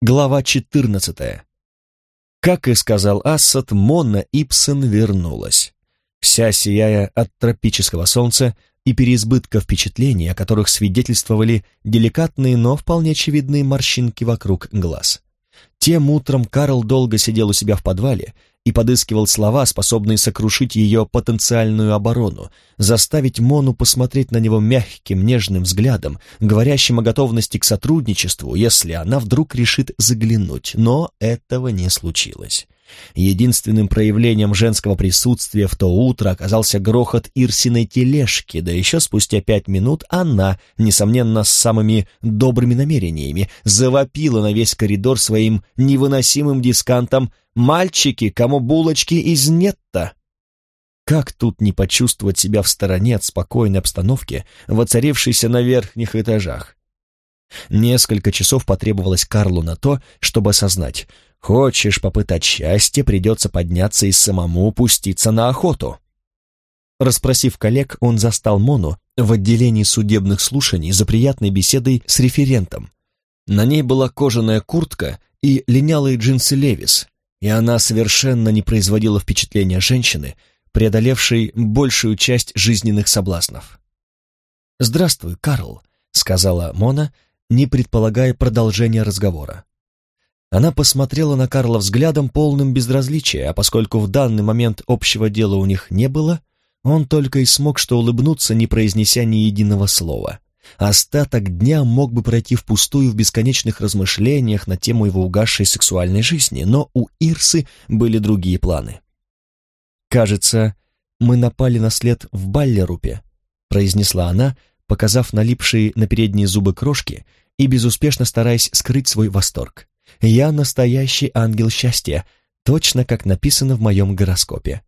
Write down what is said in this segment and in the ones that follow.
Глава 14. Как и сказал Ассад, Монна Ипсон вернулась. Вся сияя от тропического солнца и переизбытка впечатлений, о которых свидетельствовали деликатные, но вполне очевидные морщинки вокруг глаз. Тем утром Карл долго сидел у себя в подвале и подыскивал слова, способные сокрушить ее потенциальную оборону, заставить Мону посмотреть на него мягким, нежным взглядом, говорящим о готовности к сотрудничеству, если она вдруг решит заглянуть. Но этого не случилось. Единственным проявлением женского присутствия в то утро оказался грохот Ирсиной тележки, да еще спустя пять минут она, несомненно, с самыми добрыми намерениями, завопила на весь коридор своим невыносимым дискантом «Мальчики, кому булочки из нетта?» Как тут не почувствовать себя в стороне от спокойной обстановки, воцарившейся на верхних этажах? Несколько часов потребовалось Карлу на то, чтобы осознать — Хочешь попытать счастье, придется подняться и самому пуститься на охоту. Расспросив коллег, он застал Мону в отделении судебных слушаний за приятной беседой с референтом. На ней была кожаная куртка и линялые джинсы Левис, и она совершенно не производила впечатления женщины, преодолевшей большую часть жизненных соблазнов. «Здравствуй, Карл», — сказала Мона, не предполагая продолжения разговора. Она посмотрела на Карла взглядом, полным безразличия, а поскольку в данный момент общего дела у них не было, он только и смог что улыбнуться, не произнеся ни единого слова. Остаток дня мог бы пройти впустую в бесконечных размышлениях на тему его угасшей сексуальной жизни, но у Ирсы были другие планы. «Кажется, мы напали на след в Баллерупе», — произнесла она, показав налипшие на передние зубы крошки и безуспешно стараясь скрыть свой восторг. Я настоящий ангел счастья, точно как написано в моем гороскопе.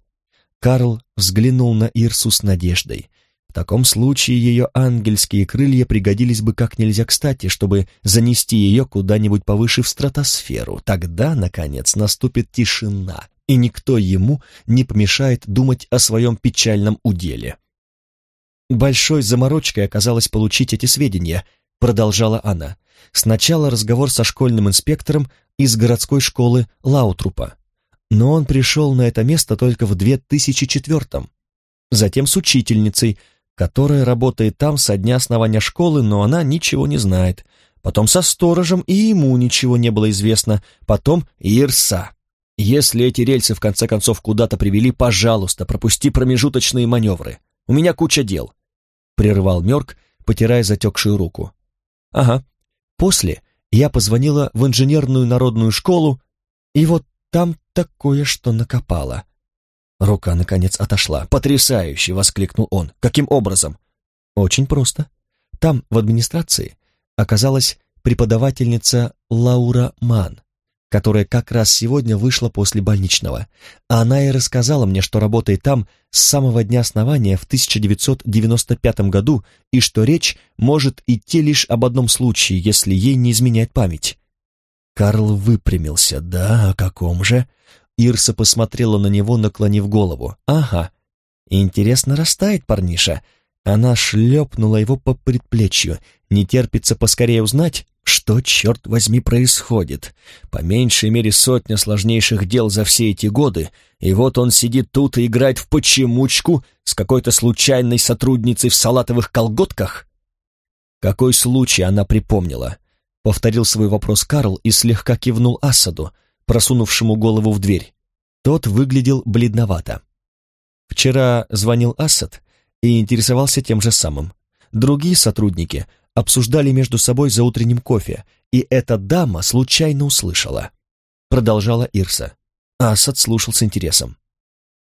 Карл взглянул на Ирсу с надеждой. В таком случае ее ангельские крылья пригодились бы как нельзя кстати, чтобы занести ее куда-нибудь повыше в стратосферу. Тогда, наконец, наступит тишина, и никто ему не помешает думать о своем печальном уделе. Большой заморочкой оказалось получить эти сведения, продолжала она. Сначала разговор со школьным инспектором из городской школы Лаутрупа, но он пришел на это место только в 2004-м. Затем с учительницей, которая работает там со дня основания школы, но она ничего не знает. Потом со сторожем, и ему ничего не было известно. Потом Ирса. Если эти рельсы в конце концов куда-то привели, пожалуйста, пропусти промежуточные маневры. У меня куча дел. Прервал Мёрк, потирая затекшую руку. Ага, После я позвонила в инженерную народную школу, и вот там такое, что накопала. Рука, наконец, отошла. «Потрясающе!» — воскликнул он. «Каким образом?» «Очень просто. Там, в администрации, оказалась преподавательница Лаура Ман которая как раз сегодня вышла после больничного. А она и рассказала мне, что работает там с самого дня основания в 1995 году и что речь может идти лишь об одном случае, если ей не изменяет память. Карл выпрямился. «Да, о каком же?» Ирса посмотрела на него, наклонив голову. «Ага. Интересно, растает парниша?» Она шлепнула его по предплечью. «Не терпится поскорее узнать, что, черт возьми, происходит? По меньшей мере сотня сложнейших дел за все эти годы, и вот он сидит тут и играет в почемучку с какой-то случайной сотрудницей в салатовых колготках? Какой случай она припомнила? Повторил свой вопрос Карл и слегка кивнул Асаду, просунувшему голову в дверь. Тот выглядел бледновато. Вчера звонил Асад и интересовался тем же самым. Другие сотрудники обсуждали между собой за утренним кофе, и эта дама случайно услышала. Продолжала Ирса. Асад слушал с интересом.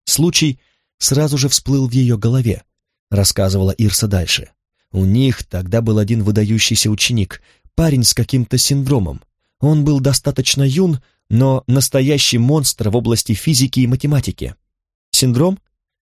Случай сразу же всплыл в ее голове, рассказывала Ирса дальше. У них тогда был один выдающийся ученик, парень с каким-то синдромом. Он был достаточно юн, но настоящий монстр в области физики и математики. Синдром?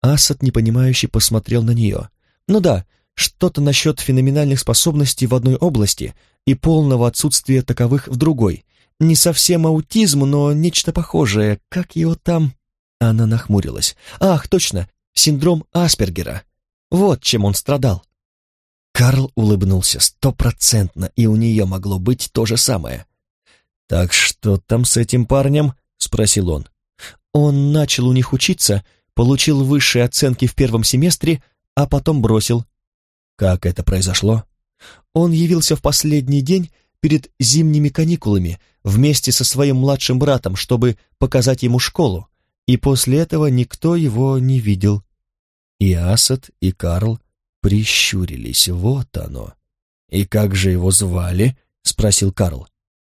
Асад непонимающе посмотрел на нее. Ну да, что-то насчет феноменальных способностей в одной области и полного отсутствия таковых в другой. Не совсем аутизм, но нечто похожее. Как его там...» Она нахмурилась. «Ах, точно, синдром Аспергера. Вот чем он страдал». Карл улыбнулся стопроцентно, и у нее могло быть то же самое. «Так что там с этим парнем?» — спросил он. «Он начал у них учиться, получил высшие оценки в первом семестре, а потом бросил». «Как это произошло?» «Он явился в последний день перед зимними каникулами вместе со своим младшим братом, чтобы показать ему школу, и после этого никто его не видел». И Асад, и Карл прищурились. Вот оно. «И как же его звали?» — спросил Карл.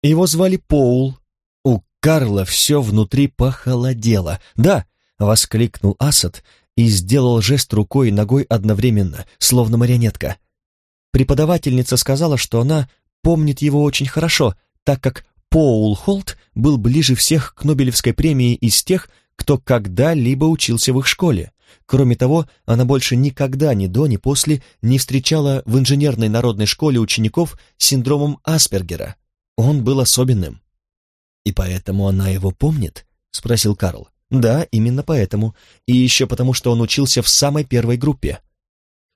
«Его звали Поул». У Карла все внутри похолодело. «Да!» — воскликнул Асад и сделал жест рукой и ногой одновременно, словно марионетка. Преподавательница сказала, что она помнит его очень хорошо, так как Поул Холт был ближе всех к Нобелевской премии из тех, кто когда-либо учился в их школе. Кроме того, она больше никогда ни до, ни после не встречала в инженерной народной школе учеников с синдромом Аспергера. Он был особенным. «И поэтому она его помнит?» — спросил Карл. «Да, именно поэтому. И еще потому, что он учился в самой первой группе».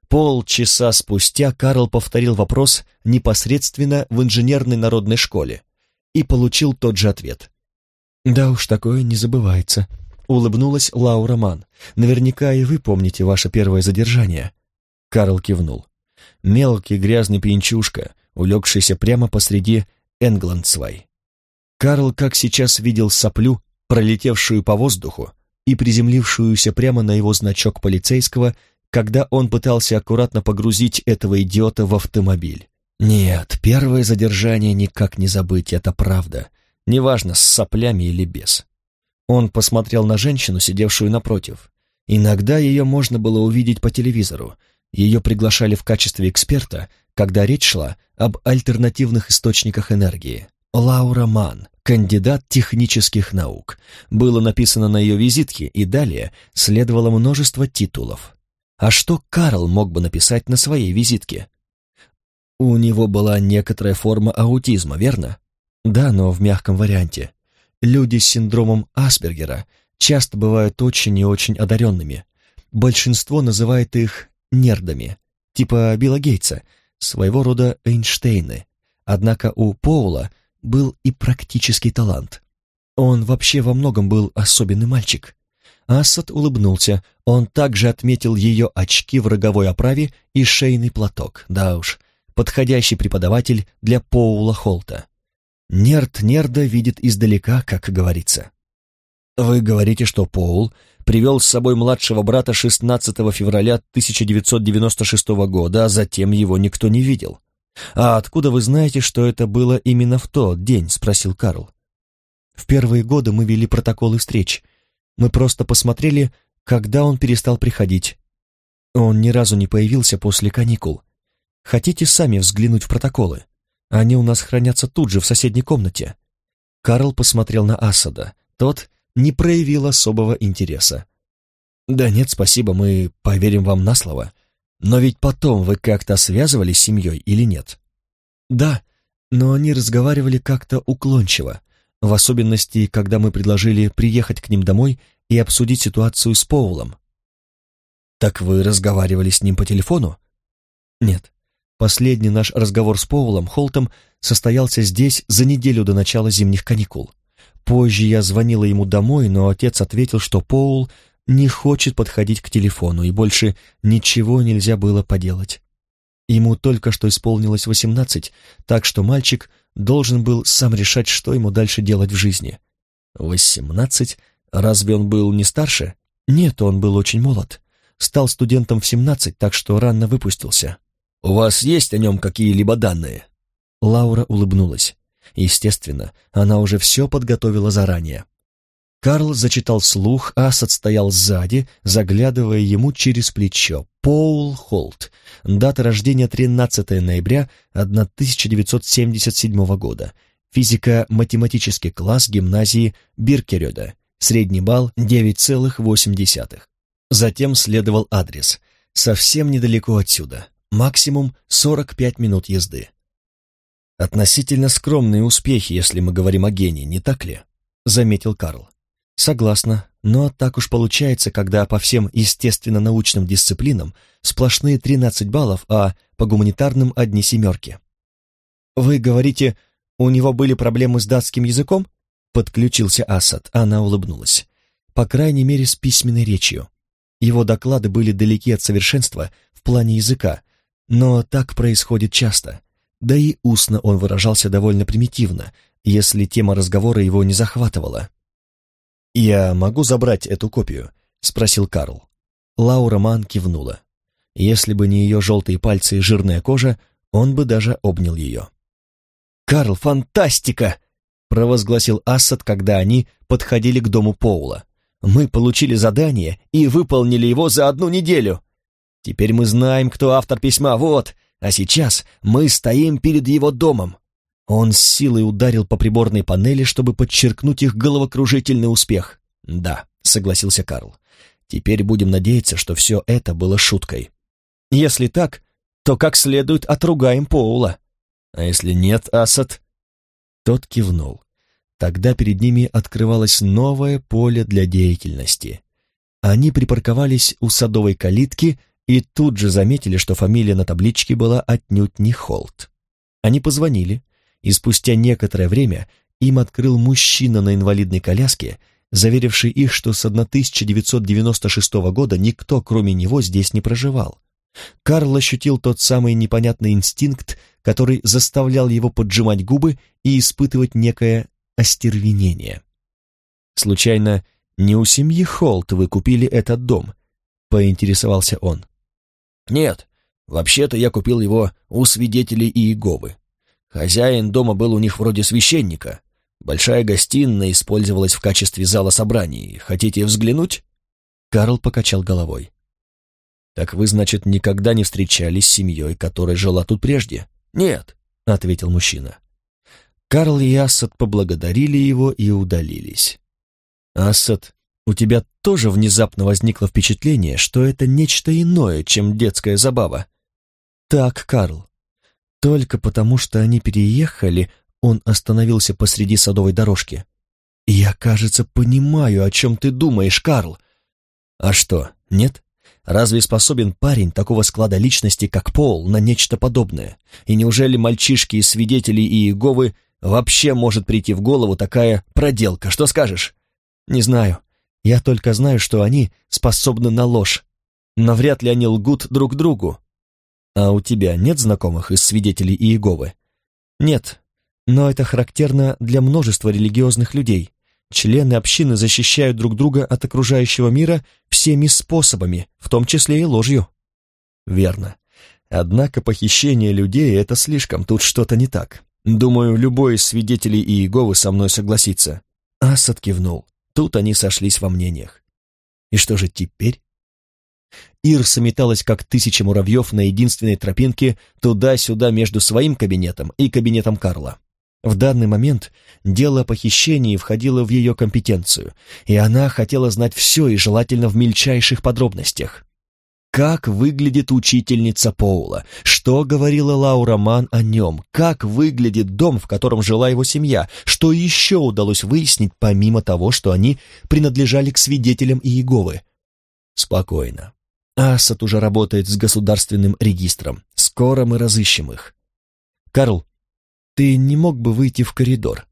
Полчаса спустя Карл повторил вопрос непосредственно в инженерной народной школе и получил тот же ответ. «Да уж, такое не забывается», Улыбнулась Лаура Ман. «Наверняка и вы помните ваше первое задержание». Карл кивнул. Мелкий грязный пьянчушка, улегшийся прямо посреди Энгландсвай. Карл, как сейчас видел соплю, пролетевшую по воздуху и приземлившуюся прямо на его значок полицейского, когда он пытался аккуратно погрузить этого идиота в автомобиль. Нет, первое задержание никак не забыть, это правда. Неважно, с соплями или без. Он посмотрел на женщину, сидевшую напротив. Иногда ее можно было увидеть по телевизору. Ее приглашали в качестве эксперта, когда речь шла об альтернативных источниках энергии. Лаура Ман, кандидат технических наук. Было написано на ее визитке, и далее следовало множество титулов. А что Карл мог бы написать на своей визитке? У него была некоторая форма аутизма, верно? Да, но в мягком варианте. Люди с синдромом Аспергера часто бывают очень и очень одаренными. Большинство называет их нердами, типа Билла Гейтса, своего рода Эйнштейны. Однако у Поула был и практический талант. Он вообще во многом был особенный мальчик. Ассад улыбнулся, он также отметил ее очки в роговой оправе и шейный платок. Да уж, подходящий преподаватель для Поула Холта. Нерд нерда видит издалека, как говорится. Вы говорите, что Поул привел с собой младшего брата 16 февраля 1996 года, а затем его никто не видел. «А откуда вы знаете, что это было именно в тот день?» — спросил Карл. «В первые годы мы вели протоколы встреч. Мы просто посмотрели, когда он перестал приходить. Он ни разу не появился после каникул. Хотите сами взглянуть в протоколы?» Они у нас хранятся тут же, в соседней комнате». Карл посмотрел на Асада. Тот не проявил особого интереса. «Да нет, спасибо, мы поверим вам на слово. Но ведь потом вы как-то связывались с семьей или нет?» «Да, но они разговаривали как-то уклончиво, в особенности, когда мы предложили приехать к ним домой и обсудить ситуацию с Поулом». «Так вы разговаривали с ним по телефону?» «Нет, Последний наш разговор с Поулом Холтом состоялся здесь за неделю до начала зимних каникул. Позже я звонила ему домой, но отец ответил, что Поул не хочет подходить к телефону, и больше ничего нельзя было поделать. Ему только что исполнилось восемнадцать, так что мальчик должен был сам решать, что ему дальше делать в жизни. Восемнадцать? Разве он был не старше? Нет, он был очень молод. Стал студентом в семнадцать, так что рано выпустился. «У вас есть о нем какие-либо данные?» Лаура улыбнулась. Естественно, она уже все подготовила заранее. Карл зачитал слух, Асад стоял сзади, заглядывая ему через плечо. Поул Холт. Дата рождения 13 ноября 1977 года. Физико-математический класс гимназии Биркерёда. Средний балл 9,8. Затем следовал адрес. Совсем недалеко отсюда максимум 45 минут езды. Относительно скромные успехи, если мы говорим о гении, не так ли? Заметил Карл. Согласна, но так уж получается, когда по всем естественно-научным дисциплинам сплошные 13 баллов, а по гуманитарным одни семерки. Вы говорите, У него были проблемы с датским языком? Подключился Асад. Она улыбнулась. По крайней мере, с письменной речью. Его доклады были далеки от совершенства в плане языка, но так происходит часто. Да и устно он выражался довольно примитивно, если тема разговора его не захватывала. «Я могу забрать эту копию?» — спросил Карл. Лаура Ман кивнула. Если бы не ее желтые пальцы и жирная кожа, он бы даже обнял ее. «Карл, фантастика!» — провозгласил Ассад, когда они подходили к дому Поула. «Мы получили задание и выполнили его за одну неделю. Теперь мы знаем, кто автор письма, вот, а сейчас мы стоим перед его домом». Он с силой ударил по приборной панели, чтобы подчеркнуть их головокружительный успех. «Да», — согласился Карл. «Теперь будем надеяться, что все это было шуткой. Если так, то как следует отругаем Поула. А если нет, Асад?» Тот кивнул. Тогда перед ними открывалось новое поле для деятельности. Они припарковались у садовой калитки и тут же заметили, что фамилия на табличке была отнюдь не Холт. Они позвонили, и спустя некоторое время им открыл мужчина на инвалидной коляске, заверивший их, что с 1996 года никто, кроме него, здесь не проживал. Карл ощутил тот самый непонятный инстинкт, который заставлял его поджимать губы и испытывать некое остервенение. «Случайно, не у семьи Холт вы купили этот дом?» — поинтересовался он. «Нет, вообще-то я купил его у свидетелей Иеговы. Хозяин дома был у них вроде священника. Большая гостиная использовалась в качестве зала собраний. Хотите взглянуть?» Карл покачал головой. «Так вы, значит, никогда не встречались с семьей, которая жила тут прежде?» «Нет», — ответил мужчина. Карл и Ассад поблагодарили его и удалились. «Ассад, у тебя тоже внезапно возникло впечатление, что это нечто иное, чем детская забава?» «Так, Карл, только потому, что они переехали, он остановился посреди садовой дорожки. «Я, кажется, понимаю, о чем ты думаешь, Карл». «А что, нет? Разве способен парень такого склада личности, как Пол, на нечто подобное? И неужели мальчишки и свидетели Иеговы вообще может прийти в голову такая проделка? Что скажешь?» «Не знаю. Я только знаю, что они способны на ложь. Но вряд ли они лгут друг другу. А у тебя нет знакомых из свидетелей Иеговы? Нет, но это характерно для множества религиозных людей. Члены общины защищают друг друга от окружающего мира всеми способами, в том числе и ложью. Верно. Однако похищение людей — это слишком, тут что-то не так. Думаю, любой из свидетелей Иеговы со мной согласится. Асад кивнул. Тут они сошлись во мнениях. И что же теперь? Ирса металась, как тысяча муравьев на единственной тропинке туда-сюда между своим кабинетом и кабинетом Карла. В данный момент дело о похищении входило в ее компетенцию, и она хотела знать все и желательно в мельчайших подробностях. Как выглядит учительница Поула? Что говорила Лаура Ман о нем? Как выглядит дом, в котором жила его семья? Что еще удалось выяснить, помимо того, что они принадлежали к свидетелям Иеговы? Спокойно. Асад уже работает с государственным регистром. Скоро мы разыщем их. Карл, ты не мог бы выйти в коридор?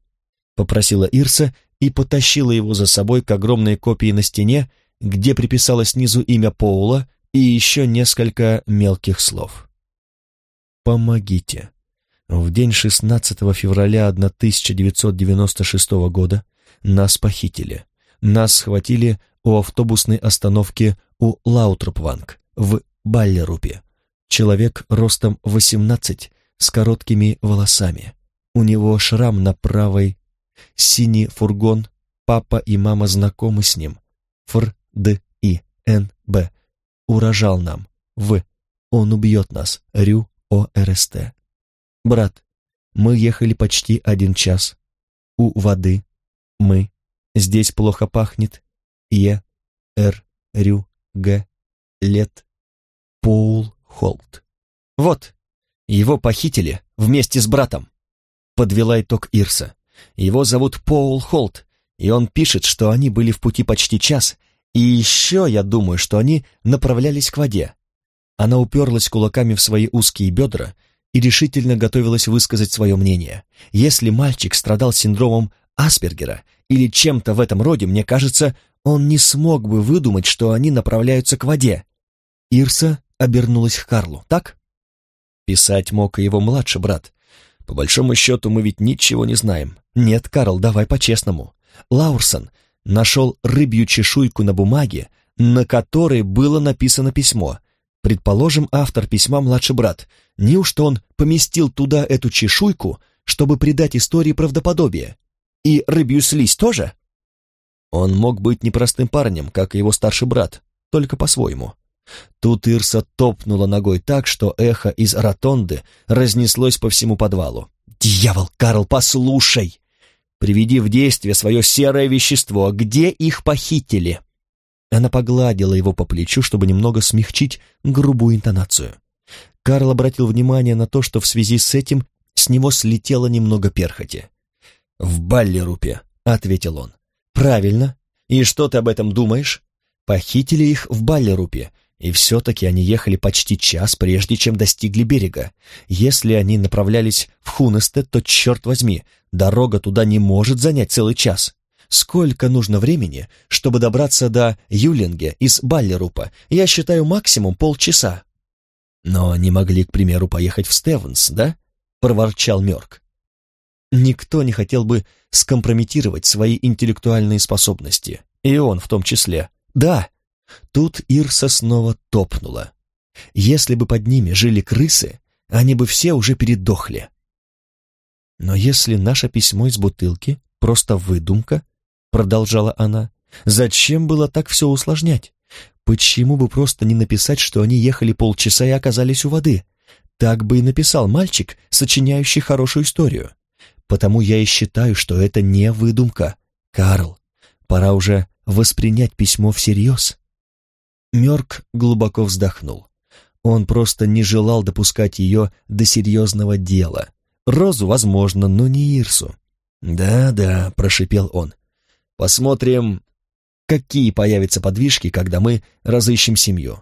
Попросила Ирса и потащила его за собой к огромной копии на стене, где приписала снизу имя Поула и еще несколько мелких слов. «Помогите. В день 16 февраля 1996 года нас похитили. Нас схватили у автобусной остановки у Лаутропванг в Баллерупе. Человек ростом 18 с короткими волосами. У него шрам на правой. Синий фургон. Папа и мама знакомы с ним. Фр, Д, И, Н, Б. Урожал нам. В. Он убьет нас. Рю, О, РСТ. Брат, мы ехали почти один час. У воды. Мы. Здесь плохо пахнет. Е, Р, Рю, Г, Лет, Поул Холт. Вот, его похитили вместе с братом. Подвела итог Ирса. Его зовут Поул Холт, и он пишет, что они были в пути почти час, и еще я думаю, что они направлялись к воде. Она уперлась кулаками в свои узкие бедра и решительно готовилась высказать свое мнение. Если мальчик страдал синдромом Аспергера или чем-то в этом роде, мне кажется, он не смог бы выдумать, что они направляются к воде. Ирса обернулась к Карлу, так? Писать мог и его младший брат. По большому счету мы ведь ничего не знаем. Нет, Карл, давай по-честному. Лаурсон нашел рыбью чешуйку на бумаге, на которой было написано письмо. Предположим, автор письма младший брат. Неужто он поместил туда эту чешуйку, чтобы придать истории правдоподобие? И рыбью слизь тоже? Он мог быть непростым парнем, как и его старший брат, только по-своему. Тут Ирса топнула ногой так, что эхо из ротонды разнеслось по всему подвалу. «Дьявол, Карл, послушай! Приведи в действие свое серое вещество. Где их похитили?» Она погладила его по плечу, чтобы немного смягчить грубую интонацию. Карл обратил внимание на то, что в связи с этим с него слетело немного перхоти. «В Баллерупе», — ответил он. «Правильно. И что ты об этом думаешь?» «Похитили их в Баллерупе, и все-таки они ехали почти час, прежде чем достигли берега. Если они направлялись в Хунесте, то, черт возьми, дорога туда не может занять целый час. Сколько нужно времени, чтобы добраться до Юлинге из Баллерупа? Я считаю максимум полчаса. Но они могли, к примеру, поехать в Стевенс, да? Проворчал Мёрк. Никто не хотел бы скомпрометировать свои интеллектуальные способности. И он в том числе. Да, Тут Ирса снова топнула. Если бы под ними жили крысы, они бы все уже передохли. Но если наше письмо из бутылки просто выдумка, продолжала она, зачем было так все усложнять? Почему бы просто не написать, что они ехали полчаса и оказались у воды? Так бы и написал мальчик, сочиняющий хорошую историю. Потому я и считаю, что это не выдумка. Карл, пора уже воспринять письмо всерьез. Мёрк глубоко вздохнул. Он просто не желал допускать ее до серьезного дела. Розу, возможно, но не Ирсу. «Да-да», — прошипел он. «Посмотрим, какие появятся подвижки, когда мы разыщем семью».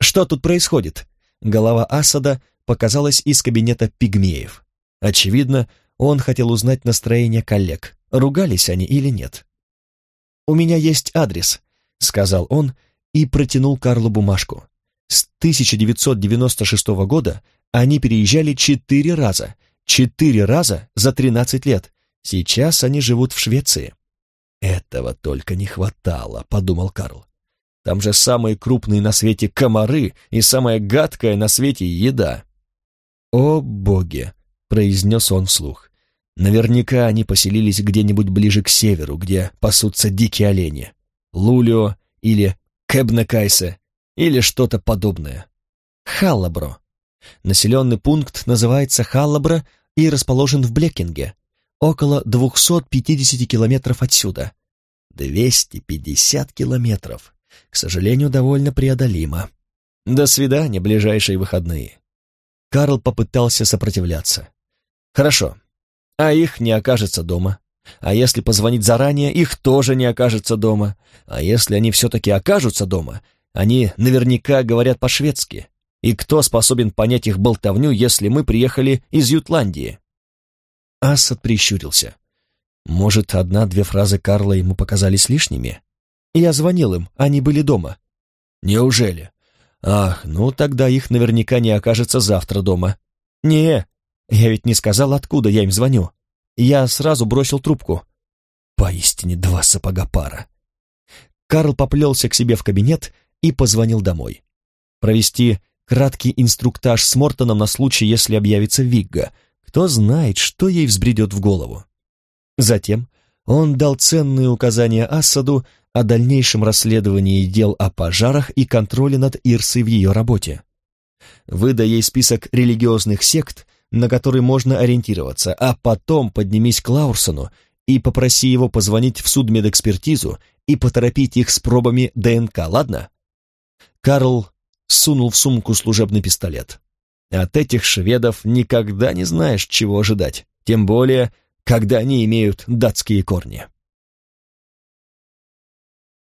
«Что тут происходит?» Голова Асада показалась из кабинета пигмеев. Очевидно, он хотел узнать настроение коллег, ругались они или нет. «У меня есть адрес», — сказал он, — и протянул Карлу бумажку. С 1996 года они переезжали четыре раза. Четыре раза за 13 лет. Сейчас они живут в Швеции. «Этого только не хватало», — подумал Карл. «Там же самые крупные на свете комары и самая гадкая на свете еда». «О боги!» — произнес он вслух. «Наверняка они поселились где-нибудь ближе к северу, где пасутся дикие олени. Лулио или Кэбнекайсе или что-то подобное. Халлабро. Населенный пункт называется Халлабро и расположен в Блекинге, около 250 километров отсюда. 250 километров. К сожалению, довольно преодолимо. До свидания, ближайшие выходные. Карл попытался сопротивляться. Хорошо, а их не окажется дома. А если позвонить заранее, их тоже не окажется дома. А если они все-таки окажутся дома, они наверняка говорят по-шведски. И кто способен понять их болтовню, если мы приехали из Ютландии?» Асад прищурился. Может, одна-две фразы Карла ему показались лишними? Я звонил им, они были дома. Неужели? Ах, ну тогда их наверняка не окажется завтра дома. Не, я ведь не сказал, откуда я им звоню. Я сразу бросил трубку. Поистине два сапога пара. Карл поплелся к себе в кабинет и позвонил домой. Провести краткий инструктаж с Мортоном на случай, если объявится Вигга. Кто знает, что ей взбредет в голову. Затем он дал ценные указания Ассаду о дальнейшем расследовании дел о пожарах и контроле над Ирсой в ее работе. Выдая ей список религиозных сект, на который можно ориентироваться, а потом поднимись к Лаурсону и попроси его позвонить в судмедэкспертизу и поторопить их с пробами ДНК, ладно? Карл сунул в сумку служебный пистолет. От этих шведов никогда не знаешь, чего ожидать, тем более, когда они имеют датские корни.